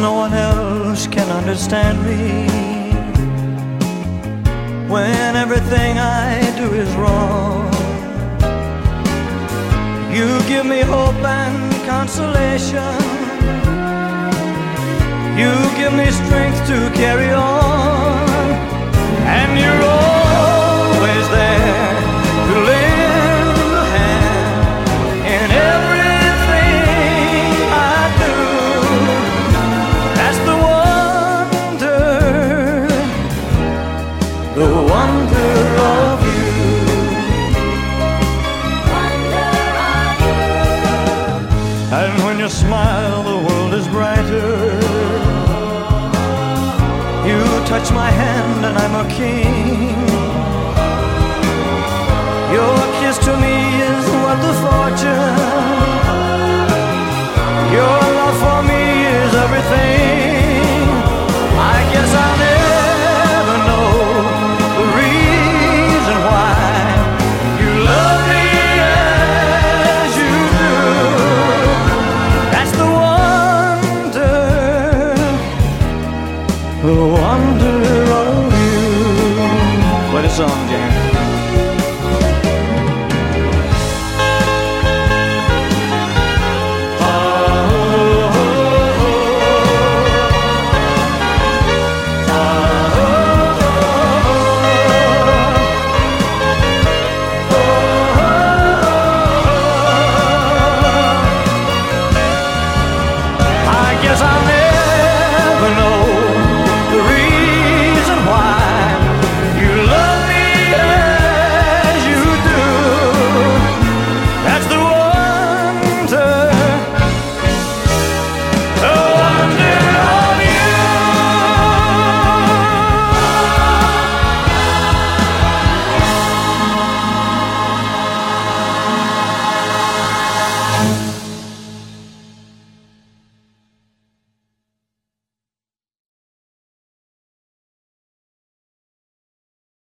no one else can understand me. When everything I do is wrong, you give me hope and consolation. You give me strength to carry on, the wonder of you. And when you smile, the world is brighter. You touch my hand, and I'm a king. Your kiss to me is worth the fortune. Wonder of you. Play the song, James.